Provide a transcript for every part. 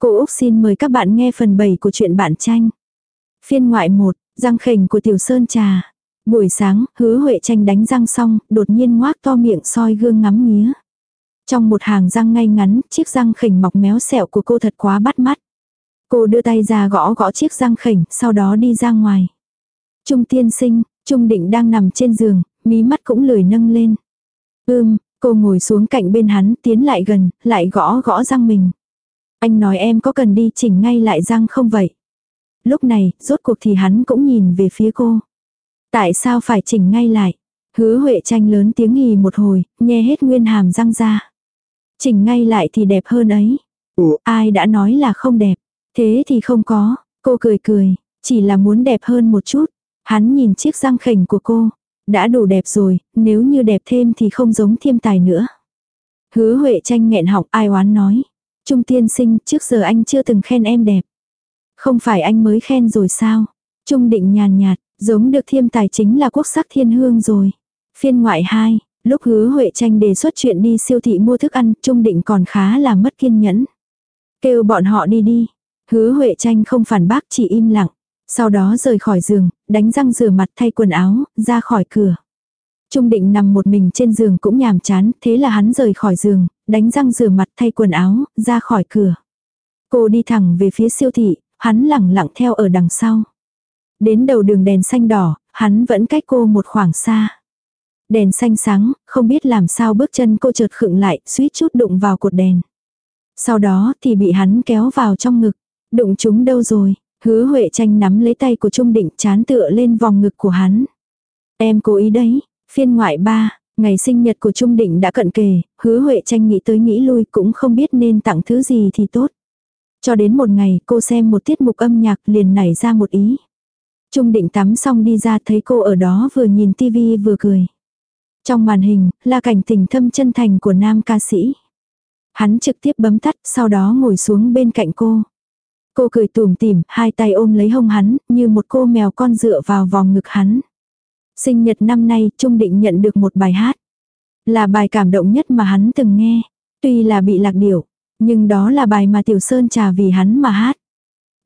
Cô Úc xin mời các bạn nghe phần 7 của truyện bạn tranh. Phiên ngoại 1, răng khỉnh của Tiểu Sơn Trà. Buổi sáng, hứa Huệ tranh đánh răng xong, đột nhiên ngoác to miệng soi gương ngắm nghía. Trong một hàng răng ngay ngắn, chiếc răng khỉnh mọc méo sẹo của cô thật quá bắt mắt. Cô đưa tay ra gõ gõ chiếc răng khỉnh, sau đó đi ra ngoài. Trung tiên sinh, Trung định đang nằm trên giường, mí mắt cũng lười nâng lên. Ưm, cô ngồi xuống cạnh bên hắn, tiến lại gần, lại gõ gõ răng mình. Anh nói em có cần đi chỉnh ngay lại răng không vậy? Lúc này, rốt cuộc thì hắn cũng nhìn về phía cô. Tại sao phải chỉnh ngay lại? Hứa Huệ tranh lớn tiếng nghỉ một hồi, nhe hết nguyên hàm răng ra. Chỉnh ngay lại thì đẹp hơn ấy. Ủa, ai đã nói là không đẹp? Thế thì không có, cô cười cười, chỉ là muốn đẹp hơn một chút. Hắn nhìn chiếc răng khỉnh của cô. Đã đủ đẹp rồi, nếu như đẹp thêm thì không giống thiêm tài nữa. Hứa Huệ tranh nghẹn họng ai oán nói. Trung tiên sinh, trước giờ anh chưa từng khen em đẹp. Không phải anh mới khen rồi sao? Trung định nhàn nhạt, giống được thiêm tài chính là quốc sắc thiên hương rồi. Phiên ngoại 2, lúc hứa Huệ tranh đề xuất chuyện đi siêu thị mua thức ăn, Trung định còn khá là mất kiên nhẫn. Kêu bọn họ đi đi. Hứa Huệ tranh không phản bác chỉ im lặng. Sau đó rời khỏi giường, đánh răng rửa mặt thay quần áo, ra khỏi cửa. Trung định nằm một mình trên giường cũng nhàm chán, thế là hắn rời khỏi giường, đánh răng rửa mặt thay quần áo, ra khỏi cửa. Cô đi thẳng về phía siêu thị, hắn lẳng lặng theo ở đằng sau. Đến đầu đường đèn xanh đỏ, hắn vẫn cách cô một khoảng xa. Đèn xanh sáng, không biết làm sao bước chân cô chợt khựng lại, suýt chút đụng vào cột đèn. Sau đó thì bị hắn kéo vào trong ngực. Đụng chúng đâu rồi? Hứa Huệ tranh nắm lấy tay của Trung Định chán tựa lên vòng ngực của hắn. Em cố ý đấy. Phiên ngoại ba, ngày sinh nhật của Trung Định đã cận kề, hứa Huệ tranh nghĩ tới nghĩ lui cũng không biết nên tặng thứ gì thì tốt. Cho đến một ngày cô xem một tiết mục âm nhạc liền nảy ra một ý. Trung định tắm xong đi ra thấy cô ở đó vừa nhìn tivi vừa cười. Trong màn hình là cảnh tình thâm chân thành của nam ca sĩ. Hắn trực tiếp bấm tắt sau đó ngồi xuống bên cạnh cô. Cô cười tủm tỉm, hai tay ôm lấy hông hắn, như một cô mèo con dựa vào vòng ngực hắn. Sinh nhật năm nay, Trung Định nhận được một bài hát. Là bài cảm động nhất mà hắn từng nghe. Tuy là bị lạc điệu, nhưng đó là bài mà Tiểu Sơn trà vì hắn mà hát.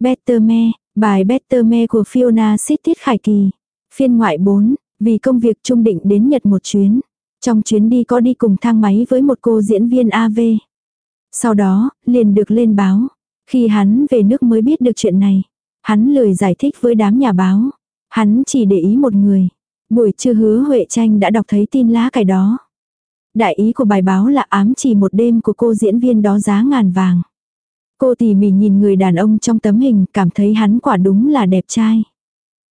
Better Me, bài Better Me của Fiona Sít Tiết Khải Kỳ. Phiên ngoại 4, vì công việc Trung Định đến Nhật một chuyến. Trong chuyến đi có đi cùng thang máy với một cô diễn viên AV. Sau đó, liền được lên báo. Khi hắn về nước mới biết được chuyện này. Hắn lười giải thích với đám nhà báo. Hắn chỉ để ý một người. Buổi trưa hứa Huệ Tranh đã đọc thấy tin lá cải đó. Đại ý của bài báo là ám chỉ một đêm của cô diễn viên đó giá ngàn vàng. Cô tỉ mỉ nhìn người đàn ông trong tấm hình cảm thấy hắn quả đúng là đẹp trai.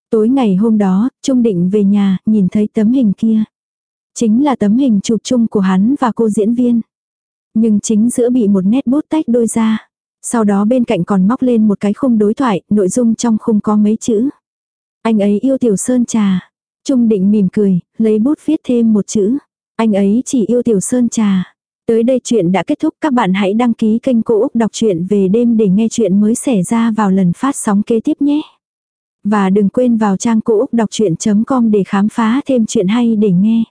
Tối ngày hôm đó, Trung Định về nhà, nhìn thấy tấm hình kia. Chính là tấm hình chụp chung của hắn và cô diễn viên. Nhưng chính giữa bị một nét bút tách đôi ra. Sau đó bên cạnh còn móc lên một cái khung đối thoại, nội dung trong khung có mấy chữ. Anh ấy yêu tiểu sơn trà. Trung định mỉm cười, lấy bút viết thêm một chữ. Anh ấy chỉ yêu tiểu sơn trà. Tới đây chuyện đã kết thúc các bạn hãy đăng ký kênh Cô Úc Đọc truyện về đêm để nghe chuyện mới xảy ra vào lần phát sóng kế tiếp nhé. Và đừng quên vào trang cô úc đọc chuyện.com để khám phá thêm chuyện hay để nghe.